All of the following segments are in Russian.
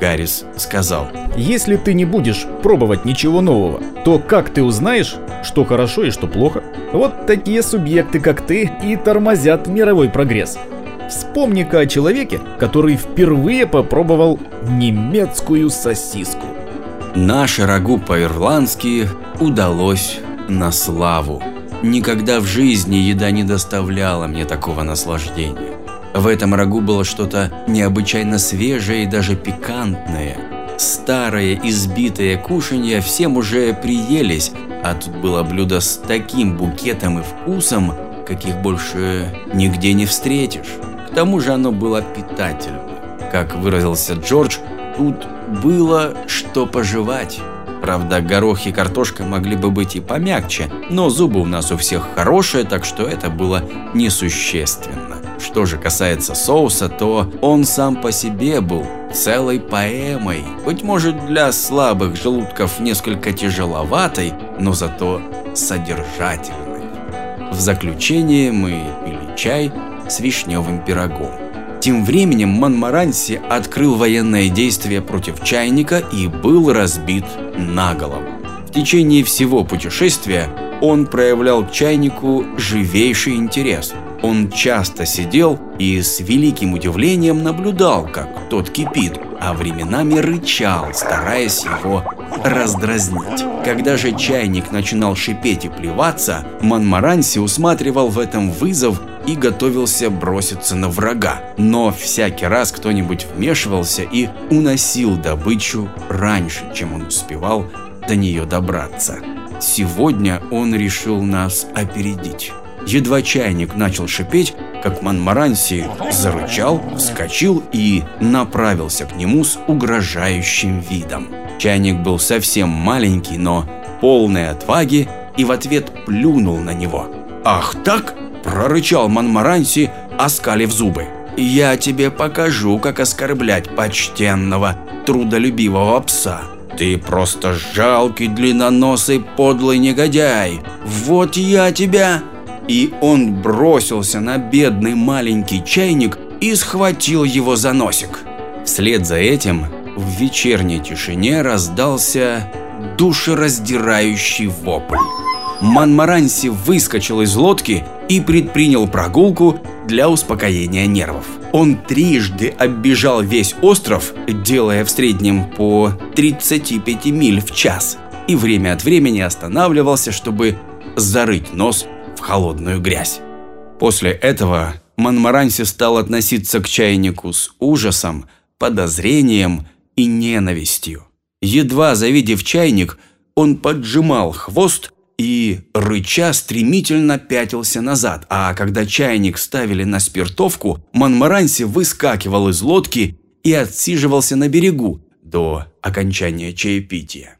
Гаррис сказал. Если ты не будешь пробовать ничего нового, то как ты узнаешь, что хорошо и что плохо? Вот такие субъекты, как ты, и тормозят мировой прогресс. Вспомни-ка о человеке, который впервые попробовал немецкую сосиску. Наше рагу по-ирландски удалось на славу. Никогда в жизни еда не доставляла мне такого наслаждения. В этом рагу было что-то необычайно свежее и даже пикантное. Старое избитое кушанье всем уже приелись, а тут было блюдо с таким букетом и вкусом, каких больше нигде не встретишь. К тому же оно было питательным. Как выразился Джордж, тут было что пожевать. Правда, горох и картошка могли бы быть и помягче, но зубы у нас у всех хорошие, так что это было несущественно. Что же касается соуса, то он сам по себе был целой поэмой. Быть может, для слабых желудков несколько тяжеловатой, но зато содержательной. В заключение мы пили чай с вишневым пирогом. Тем временем Монмаранси открыл военное действие против чайника и был разбит на голову. В течение всего путешествия он проявлял чайнику живейший интерес. Он часто сидел и с великим удивлением наблюдал, как тот кипит, а временами рычал, стараясь его раздразнить. Когда же чайник начинал шипеть и плеваться, Монмаранси усматривал в этом вызов и готовился броситься на врага. Но всякий раз кто-нибудь вмешивался и уносил добычу раньше, чем он успевал до нее добраться. Сегодня он решил нас опередить. Едва чайник начал шипеть, как Манмаранси зарычал, вскочил и направился к нему с угрожающим видом. Чайник был совсем маленький, но полный отваги и в ответ плюнул на него. «Ах так?» прорычал Монмаранси, оскалив зубы. «Я тебе покажу, как оскорблять почтенного, трудолюбивого пса. Ты просто жалкий, длинноносый, подлый негодяй. Вот я тебя!» И он бросился на бедный маленький чайник и схватил его за носик. Вслед за этим в вечерней тишине раздался душераздирающий вопль. Манмаранси выскочил из лодки и предпринял прогулку для успокоения нервов. Он трижды оббежал весь остров, делая в среднем по 35 миль в час, и время от времени останавливался, чтобы зарыть нос холодную грязь. После этого Манмаранси стал относиться к чайнику с ужасом, подозрением и ненавистью. Едва завидев чайник, он поджимал хвост и, рыча, стремительно пятился назад, а когда чайник ставили на спиртовку, Монмаранси выскакивал из лодки и отсиживался на берегу до окончания чаепития.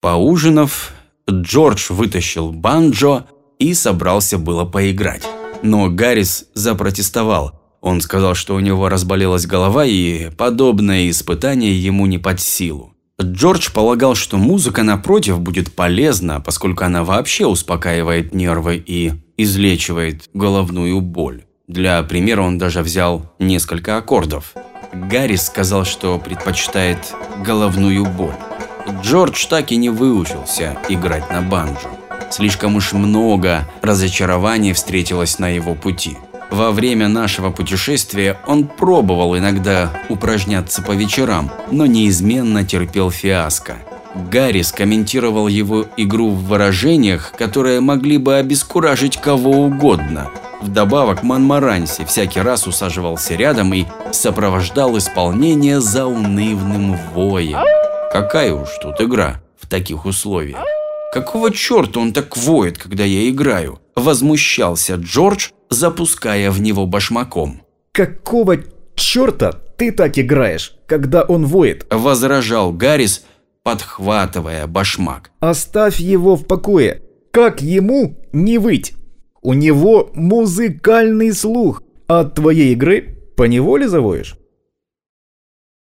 Поужинав, Джордж вытащил банджо и собрался было поиграть. Но Гаррис запротестовал. Он сказал, что у него разболелась голова и подобное испытание ему не под силу. Джордж полагал, что музыка, напротив, будет полезна, поскольку она вообще успокаивает нервы и излечивает головную боль. Для примера он даже взял несколько аккордов. Гаррис сказал, что предпочитает головную боль. Джордж так и не выучился играть на банджо. Слишком уж много разочарований встретилось на его пути. Во время нашего путешествия он пробовал иногда упражняться по вечерам, но неизменно терпел фиаско. Гарри скомментировал его игру в выражениях, которые могли бы обескуражить кого угодно. Вдобавок Манмаранси всякий раз усаживался рядом и сопровождал исполнение заунывным воем. Какая уж тут игра в таких условиях. Какого черта он так воет, когда я играю? Возмущался Джордж, запуская в него башмаком. «Какого черта ты так играешь, когда он воет?» – возражал Гаррис, подхватывая башмак. «Оставь его в покое. Как ему не выть? У него музыкальный слух. От твоей игры поневоле завоешь?»